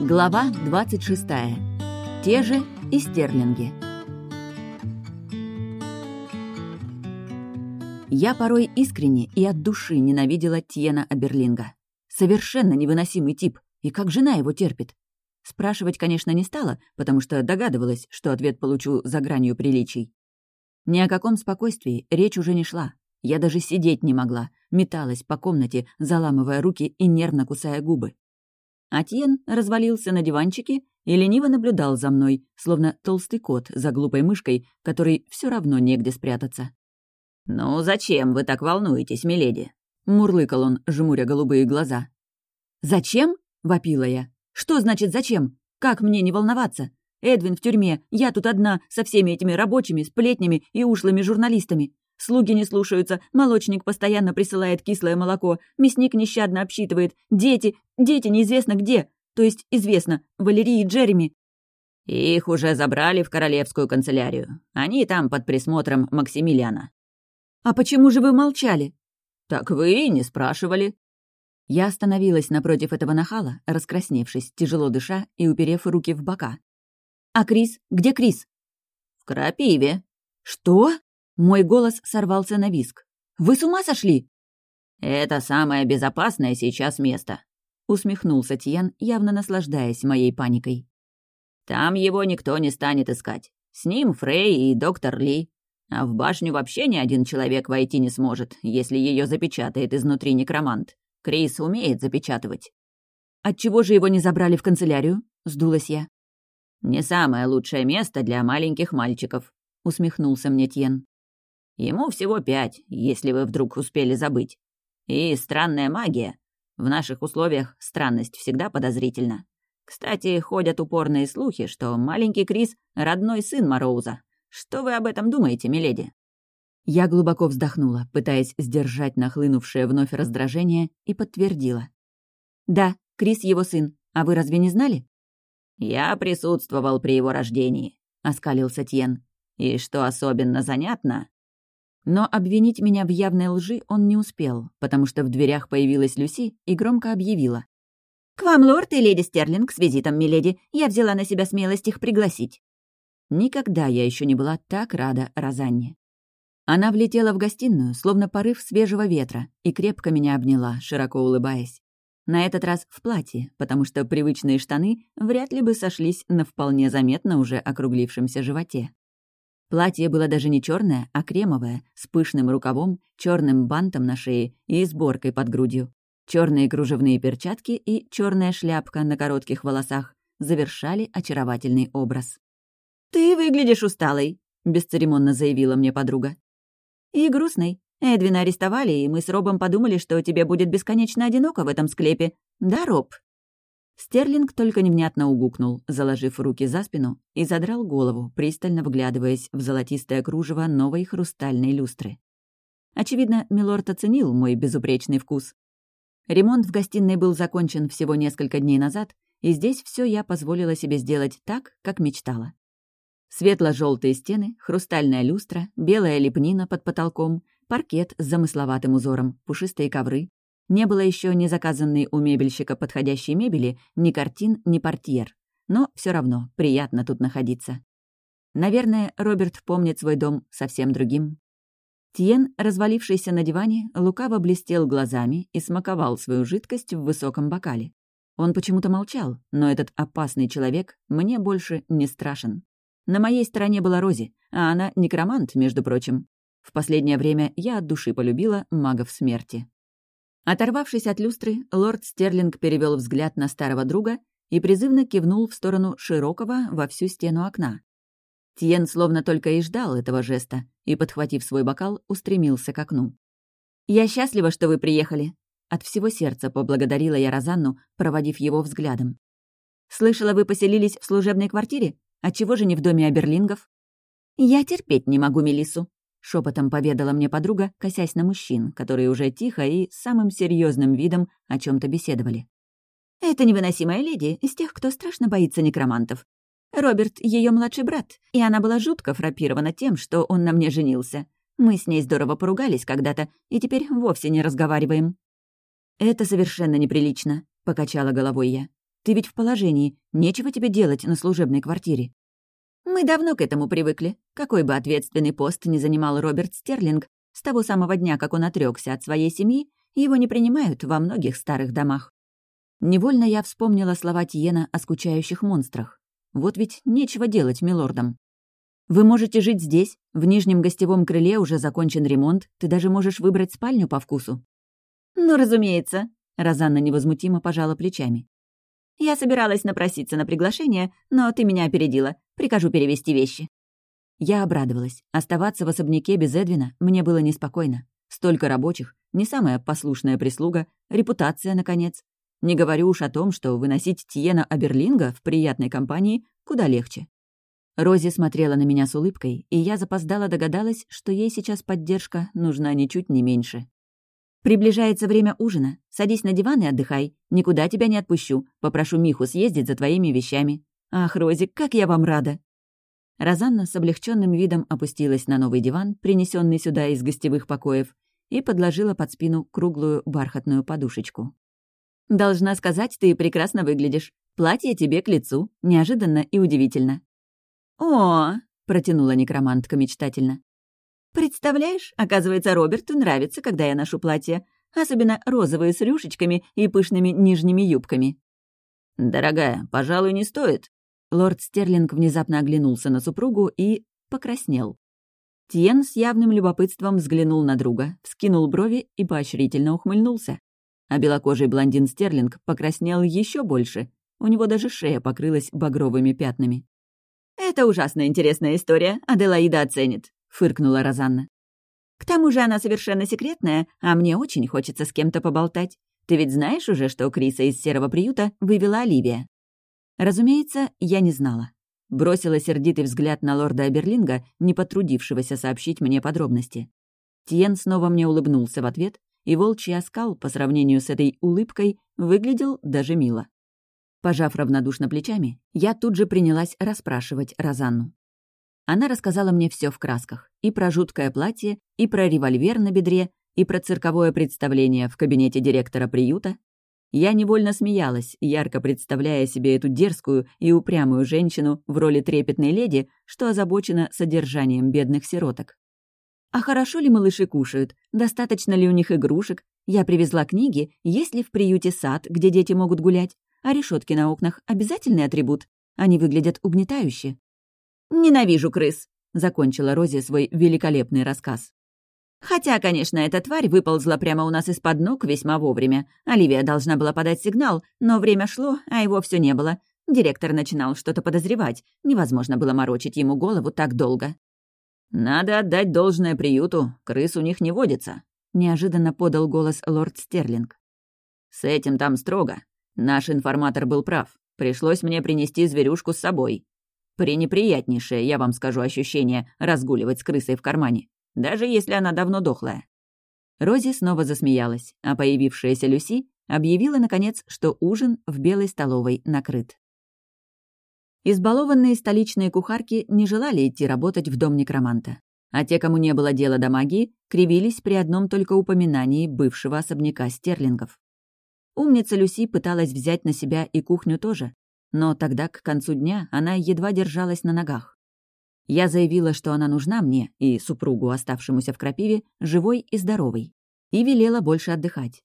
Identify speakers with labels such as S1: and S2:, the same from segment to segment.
S1: Глава 26. Те же и стерлинги. Я порой искренне и от души ненавидела Тьена Аберлинга. Совершенно невыносимый тип, и как жена его терпит. Спрашивать, конечно, не стала, потому что догадывалась, что ответ получу за гранью приличий. Ни о каком спокойствии речь уже не шла. Я даже сидеть не могла, металась по комнате, заламывая руки и нервно кусая губы. Атьен развалился на диванчике и лениво наблюдал за мной, словно толстый кот за глупой мышкой, которой все равно негде спрятаться. «Ну зачем вы так волнуетесь, миледи?» — мурлыкал он, жмуря голубые глаза. «Зачем?» — вопила я. «Что значит «зачем»? Как мне не волноваться? Эдвин в тюрьме, я тут одна, со всеми этими рабочими, сплетнями и ушлыми журналистами. Слуги не слушаются, молочник постоянно присылает кислое молоко, мясник нещадно обсчитывает, дети, дети неизвестно где, то есть известно, Валерии и Джереми. Их уже забрали в королевскую канцелярию. Они там под присмотром Максимилиана. А почему же вы молчали? Так вы и не спрашивали. Я остановилась напротив этого нахала, раскрасневшись, тяжело дыша и уперев руки в бока. «А Крис? Где Крис?» «В крапиве». «Что?» Мой голос сорвался на виск. «Вы с ума сошли?» «Это самое безопасное сейчас место», — усмехнулся Тьен, явно наслаждаясь моей паникой. «Там его никто не станет искать. С ним Фрей и доктор Ли. А в башню вообще ни один человек войти не сможет, если ее запечатает изнутри некромант. Крис умеет запечатывать». «Отчего же его не забрали в канцелярию?» — сдулась я. «Не самое лучшее место для маленьких мальчиков», — усмехнулся мне Тьен. Ему всего пять, если вы вдруг успели забыть. И странная магия. В наших условиях странность всегда подозрительна. Кстати, ходят упорные слухи, что маленький Крис — родной сын Мороуза. Что вы об этом думаете, миледи?» Я глубоко вздохнула, пытаясь сдержать нахлынувшее вновь раздражение, и подтвердила. «Да, Крис его сын. А вы разве не знали?» «Я присутствовал при его рождении», — оскалился Тьен. «И что особенно занятно, но обвинить меня в явной лжи он не успел, потому что в дверях появилась Люси и громко объявила. «К вам, лорд и леди Стерлинг, с визитом, миледи. Я взяла на себя смелость их пригласить». Никогда я еще не была так рада Розанне. Она влетела в гостиную, словно порыв свежего ветра, и крепко меня обняла, широко улыбаясь. На этот раз в платье, потому что привычные штаны вряд ли бы сошлись на вполне заметно уже округлившемся животе. Платье было даже не черное, а кремовое, с пышным рукавом, черным бантом на шее и сборкой под грудью. Черные кружевные перчатки и черная шляпка на коротких волосах завершали очаровательный образ. «Ты выглядишь усталой», — бесцеремонно заявила мне подруга. «И грустной. Эдвина арестовали, и мы с Робом подумали, что тебе будет бесконечно одиноко в этом склепе. Да, Роб?» Стерлинг только невнятно угукнул, заложив руки за спину, и задрал голову, пристально вглядываясь в золотистое кружево новой хрустальной люстры. Очевидно, Милорд оценил мой безупречный вкус. Ремонт в гостиной был закончен всего несколько дней назад, и здесь все я позволила себе сделать так, как мечтала. светло желтые стены, хрустальная люстра, белая лепнина под потолком, паркет с замысловатым узором, пушистые ковры, не было еще ни заказанной у мебельщика подходящей мебели, ни картин, ни портьер. Но все равно приятно тут находиться. Наверное, Роберт помнит свой дом совсем другим. Тиен, развалившийся на диване, лукаво блестел глазами и смаковал свою жидкость в высоком бокале. Он почему-то молчал, но этот опасный человек мне больше не страшен. На моей стороне была Рози, а она некромант, между прочим. В последнее время я от души полюбила магов смерти. Оторвавшись от люстры, лорд Стерлинг перевел взгляд на старого друга и призывно кивнул в сторону широкого во всю стену окна. Тьен словно только и ждал этого жеста и, подхватив свой бокал, устремился к окну. «Я счастлива, что вы приехали», — от всего сердца поблагодарила я Розанну, проводив его взглядом. «Слышала, вы поселились в служебной квартире? Отчего же не в доме Аберлингов?» «Я терпеть не могу Мелису, — шепотом поведала мне подруга, косясь на мужчин, которые уже тихо и самым серьезным видом о чем то беседовали. «Это невыносимая леди из тех, кто страшно боится некромантов. Роберт — ее младший брат, и она была жутко фрапирована тем, что он на мне женился. Мы с ней здорово поругались когда-то, и теперь вовсе не разговариваем». «Это совершенно неприлично», — покачала головой я. Ты ведь в положении, нечего тебе делать на служебной квартире». Мы давно к этому привыкли. Какой бы ответственный пост ни занимал Роберт Стерлинг, с того самого дня, как он отрекся от своей семьи, его не принимают во многих старых домах. Невольно я вспомнила слова Тиена о скучающих монстрах. Вот ведь нечего делать милордам. Вы можете жить здесь, в нижнем гостевом крыле уже закончен ремонт, ты даже можешь выбрать спальню по вкусу. «Ну, разумеется», — Розанна невозмутимо пожала плечами. «Я собиралась напроситься на приглашение, но ты меня опередила. Прикажу перевести вещи». Я обрадовалась. Оставаться в особняке без Эдвина мне было неспокойно. Столько рабочих, не самая послушная прислуга, репутация, наконец. Не говорю уж о том, что выносить Тиена Аберлинга в приятной компании куда легче. Рози смотрела на меня с улыбкой, и я запоздала догадалась, что ей сейчас поддержка нужна ничуть не меньше. «Приближается время ужина. Садись на диван и отдыхай. Никуда тебя не отпущу. Попрошу Миху съездить за твоими вещами. Ах, Рози, как я вам рада!» Розанна с облегченным видом опустилась на новый диван, принесенный сюда из гостевых покоев, и подложила под спину круглую бархатную подушечку. «Должна сказать, ты прекрасно выглядишь. Платье тебе к лицу. Неожиданно и удивительно». «О!» — протянула некромантка мечтательно. «Представляешь, оказывается, Роберту нравится, когда я ношу платье, особенно розовые с рюшечками и пышными нижними юбками».
S2: «Дорогая, пожалуй, не стоит».
S1: Лорд Стерлинг внезапно оглянулся на супругу и покраснел. Тьен с явным любопытством взглянул на друга, вскинул брови и поощрительно ухмыльнулся а белокожий блондин Стерлинг покраснел еще больше. У него даже шея покрылась багровыми пятнами.
S3: «Это ужасно интересная история, Аделаида оценит», — фыркнула Розанна. «К тому же она совершенно секретная, а мне очень хочется с кем-то поболтать. Ты ведь знаешь уже, что Криса из серого приюта вывела Оливия?»
S1: Разумеется, я не знала. Бросила сердитый взгляд на лорда Аберлинга, не потрудившегося сообщить мне подробности. Тиен снова мне улыбнулся в ответ, и волчий оскал по сравнению с этой улыбкой выглядел даже мило. Пожав равнодушно плечами, я тут же принялась расспрашивать Розанну. Она рассказала мне все в красках. И про жуткое платье, и про револьвер на бедре, и про цирковое представление в кабинете директора приюта. Я невольно смеялась, ярко представляя себе эту дерзкую и упрямую женщину в роли трепетной леди, что озабочена содержанием бедных сироток. А хорошо ли малыши кушают? Достаточно ли у них игрушек? Я привезла книги, есть ли в приюте сад, где дети могут гулять? А решетки на окнах — обязательный атрибут. Они выглядят угнетающе.
S3: «Ненавижу крыс», —
S1: закончила Рози свой великолепный рассказ.
S3: «Хотя, конечно, эта тварь выползла прямо у нас из-под ног весьма вовремя. Оливия должна была подать сигнал, но время шло, а его все не было. Директор начинал что-то подозревать. Невозможно было морочить ему голову так долго.
S2: «Надо отдать должное приюту, крыс у них не водится», — неожиданно подал голос лорд Стерлинг. «С этим там строго. Наш информатор был прав. Пришлось мне принести зверюшку с собой. Пренеприятнейшее, я вам скажу, ощущение разгуливать с крысой в кармане, даже если она давно дохлая».
S1: Рози снова засмеялась, а появившаяся Люси объявила, наконец, что ужин в белой столовой накрыт. Избалованные столичные кухарки не желали идти работать в дом некроманта. А те, кому не было дела до магии, кривились при одном только упоминании бывшего особняка стерлингов. Умница Люси пыталась взять на себя и кухню тоже, но тогда, к концу дня, она едва держалась на ногах. Я заявила, что она нужна мне и супругу, оставшемуся в крапиве, живой и здоровой, и велела больше отдыхать.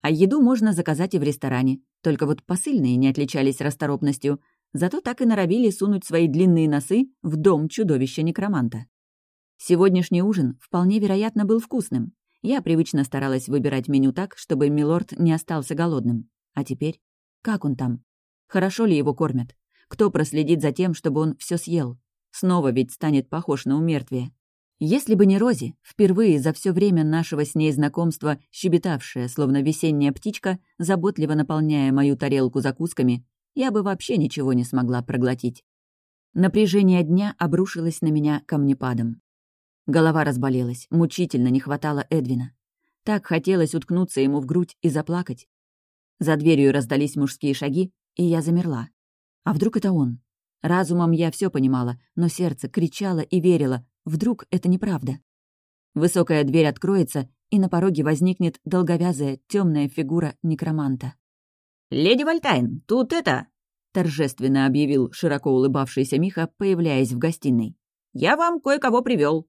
S1: А еду можно заказать и в ресторане, только вот посыльные не отличались расторопностью, зато так и норовили сунуть свои длинные носы в дом чудовища-некроманта. Сегодняшний ужин вполне вероятно был вкусным. Я привычно старалась выбирать меню так, чтобы милорд не остался голодным. А теперь? Как он там? Хорошо ли его кормят? Кто проследит за тем, чтобы он все съел? Снова ведь станет похож на умертвие. Если бы не Рози, впервые за все время нашего с ней знакомства, щебетавшая, словно весенняя птичка, заботливо наполняя мою тарелку закусками, я бы вообще ничего не смогла проглотить. Напряжение дня обрушилось на меня камнепадом. Голова разболелась, мучительно не хватало Эдвина. Так хотелось уткнуться ему в грудь и заплакать. За дверью раздались мужские шаги, и я замерла. А вдруг это он? Разумом я все понимала, но сердце кричало и верило, вдруг это неправда. Высокая дверь откроется, и на пороге возникнет долговязая темная фигура некроманта.
S2: «Леди Вальтайн, тут это...» — торжественно объявил широко улыбавшийся Миха, появляясь в гостиной. «Я вам кое-кого привел.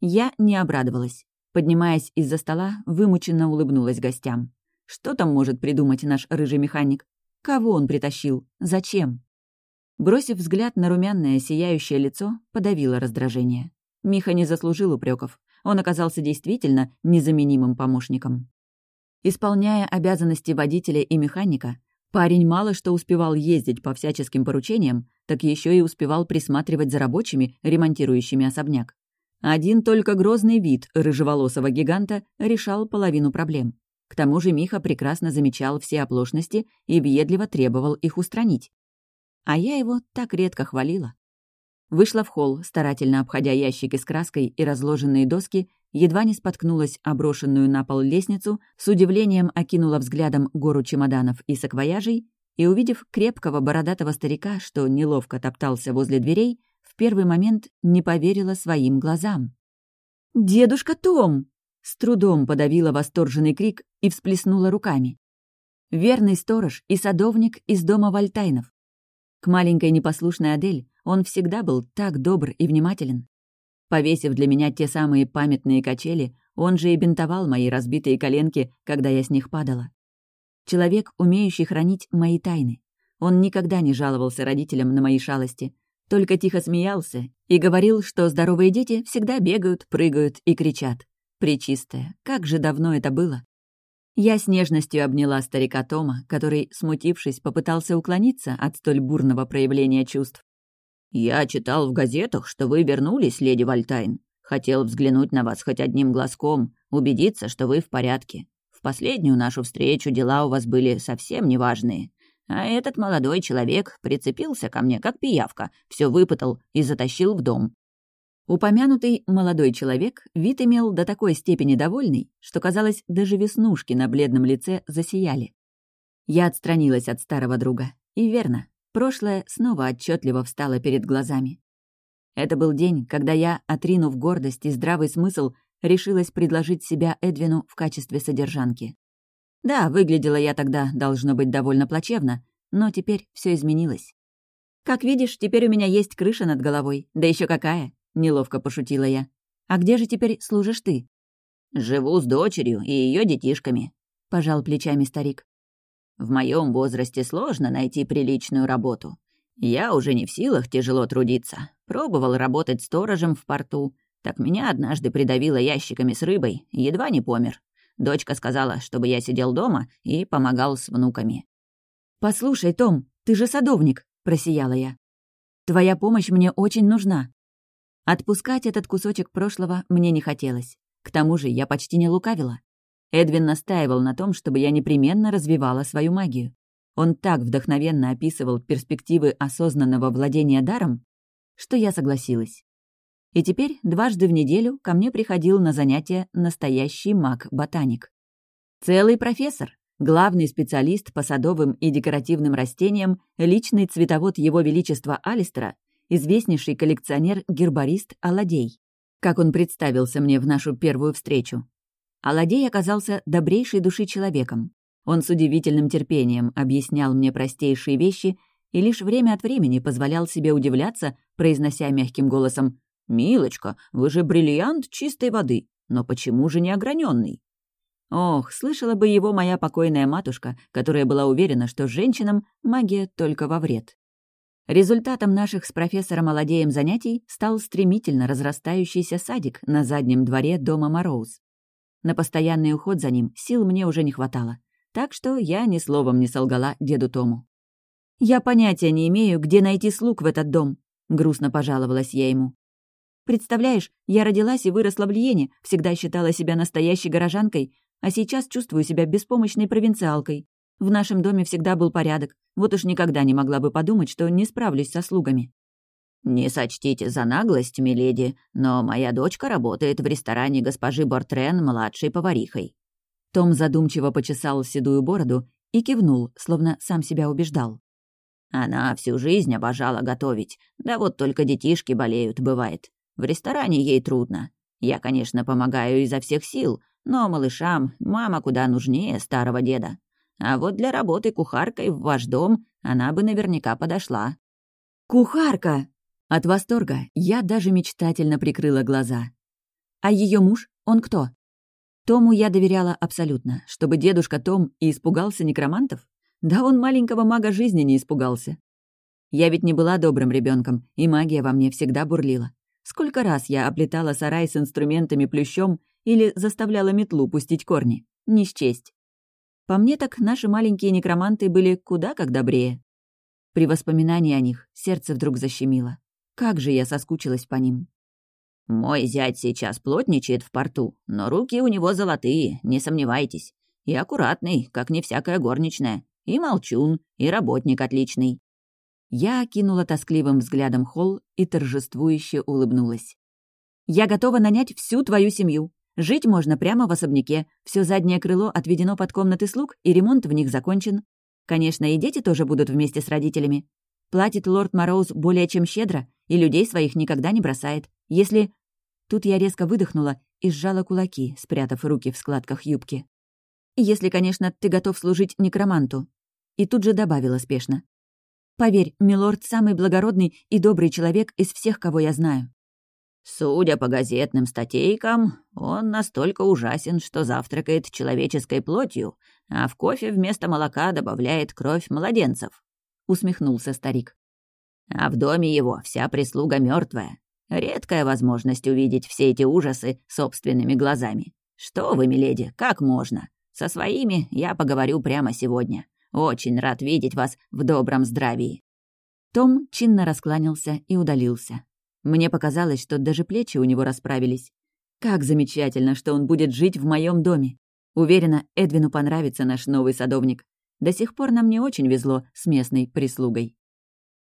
S2: Я не обрадовалась. Поднимаясь из-за стола, вымученно улыбнулась гостям. Что там может придумать наш рыжий механик? Кого он притащил? Зачем? Бросив взгляд на румяное, сияющее лицо, подавила раздражение. Миха не заслужил упреков. Он оказался действительно незаменимым помощником. Исполняя обязанности водителя и механика, парень мало что успевал ездить по всяческим поручениям, так еще и успевал присматривать за рабочими, ремонтирующими особняк. Один только грозный вид рыжеволосого гиганта решал половину проблем. К тому же Миха прекрасно замечал все оплошности и въедливо требовал их устранить. А я его так редко хвалила. Вышла в холл, старательно обходя ящики с краской и разложенные доски, едва не споткнулась о брошенную на пол лестницу, с удивлением окинула взглядом гору чемоданов и саквояжей и, увидев крепкого бородатого старика, что неловко топтался возле дверей, в первый момент не поверила своим глазам. «Дедушка Том!» С трудом подавила восторженный крик и всплеснула руками. Верный сторож и садовник из дома Вальтайнов. К маленькой непослушной Адель он всегда был так добр и внимателен. Повесив для меня те самые памятные качели, он же и бинтовал мои разбитые коленки, когда я с них падала. Человек, умеющий хранить мои тайны. Он никогда не жаловался родителям на мои шалости, только тихо смеялся и говорил, что здоровые дети всегда бегают, прыгают и кричат. Пречистая, как же давно это было. Я с нежностью обняла старика Тома, который, смутившись, попытался уклониться от столь бурного проявления чувств. «Я читал в газетах, что вы вернулись, леди Вальтайн. Хотел взглянуть на вас хоть одним глазком, убедиться, что вы в порядке. В последнюю нашу встречу дела у вас были совсем неважные. А этот молодой человек прицепился ко мне, как пиявка, все выпытал и затащил в дом. Упомянутый молодой человек вид имел до такой степени довольный, что, казалось, даже веснушки на бледном лице засияли. Я отстранилась от старого друга. И верно, прошлое снова отчетливо встало перед глазами. Это был день, когда я, отринув гордость и здравый смысл, решилась предложить себя Эдвину в качестве содержанки. Да, выглядела я тогда, должно быть, довольно плачевно, но теперь все изменилось. «Как видишь, теперь у меня есть крыша над головой, да еще какая!» Неловко пошутила я. «А где же теперь служишь ты?» «Живу с дочерью и ее детишками», — пожал плечами старик. «В моем возрасте сложно найти приличную работу. Я уже не в силах тяжело трудиться. Пробовал работать сторожем в порту. Так меня однажды придавило ящиками с рыбой, едва не помер. Дочка сказала, чтобы я сидел дома и помогал с внуками. «Послушай, Том, ты же садовник», — просияла я. «Твоя помощь мне очень нужна. Отпускать этот кусочек прошлого мне не хотелось. К тому же я почти не лукавила. Эдвин настаивал на том, чтобы я непременно развивала свою магию. Он так вдохновенно описывал перспективы осознанного владения даром, что я согласилась. И теперь дважды в неделю ко мне приходил на занятия настоящий маг-ботаник. Целый профессор, главный специалист по садовым и декоративным растениям, личный цветовод Его Величества Алистера известнейший коллекционер-гербарист Аладей, как он представился мне в нашу первую встречу. Аладей оказался добрейшей души человеком. Он с удивительным терпением объяснял мне простейшие вещи и лишь время от времени позволял себе удивляться, произнося мягким голосом «Милочка, вы же бриллиант чистой воды, но почему же не ограненный? Ох, слышала бы его моя покойная матушка, которая была уверена, что женщинам магия только во вред. Результатом наших с профессором Аладеем занятий стал стремительно разрастающийся садик на заднем дворе дома Мороуз. На постоянный уход за ним сил мне уже не хватало, так что я ни словом не солгала деду Тому. «Я понятия не имею, где найти слуг в этот дом», — грустно пожаловалась я ему. «Представляешь, я родилась и выросла в Льене, всегда считала себя настоящей горожанкой, а сейчас чувствую себя беспомощной провинциалкой. В нашем доме всегда был порядок, вот уж никогда не могла бы подумать, что не справлюсь со слугами. «Не сочтите за наглость, миледи, но моя дочка работает в ресторане госпожи Бортрен младшей поварихой». Том задумчиво почесал седую бороду и кивнул, словно сам себя убеждал. «Она всю жизнь обожала готовить, да вот только детишки болеют, бывает. В ресторане ей трудно. Я, конечно, помогаю изо всех сил, но малышам мама куда нужнее старого деда. А вот для работы кухаркой в ваш дом она бы наверняка подошла».
S1: «Кухарка!» От восторга я даже мечтательно прикрыла глаза. «А ее муж? Он кто?» Тому я доверяла абсолютно, чтобы дедушка Том и испугался некромантов. Да он маленького мага жизни не испугался. Я ведь не была добрым ребенком, и магия во мне всегда бурлила. Сколько раз я оплетала сарай с инструментами плющом или заставляла метлу пустить корни. Не счесть. По мне так наши маленькие некроманты были куда как добрее. При воспоминании о них сердце вдруг защемило. Как же я соскучилась по ним.
S2: «Мой зять сейчас плотничает в порту, но руки у него золотые, не сомневайтесь. И аккуратный, как не всякая горничная. И молчун, и работник отличный».
S1: Я окинула тоскливым взглядом холл и торжествующе улыбнулась. «Я готова нанять всю твою семью. Жить можно прямо в особняке. Все заднее крыло отведено под комнаты слуг, и ремонт в них закончен. Конечно, и дети тоже будут вместе с родителями. Платит лорд Мороуз более чем щедро, и людей своих никогда не бросает. Если...» Тут я резко выдохнула и сжала кулаки, спрятав руки в складках юбки. «Если, конечно, ты готов служить некроманту». И тут же добавила спешно. «Поверь, милорд самый благородный и добрый человек из всех, кого я знаю».
S2: Судя по газетным статейкам, он настолько ужасен, что завтракает человеческой плотью, а в кофе вместо молока добавляет кровь младенцев», — усмехнулся старик. «А в доме его вся прислуга мертвая. Редкая возможность увидеть все эти ужасы собственными глазами. Что вы, миледи, как можно? Со своими я поговорю прямо сегодня. Очень рад видеть вас в добром здравии».
S1: Том чинно раскланялся и удалился. Мне показалось, что даже плечи у него расправились. Как замечательно, что он будет жить в моем доме. Уверена, Эдвину понравится наш новый садовник. До сих пор нам не очень везло с местной прислугой.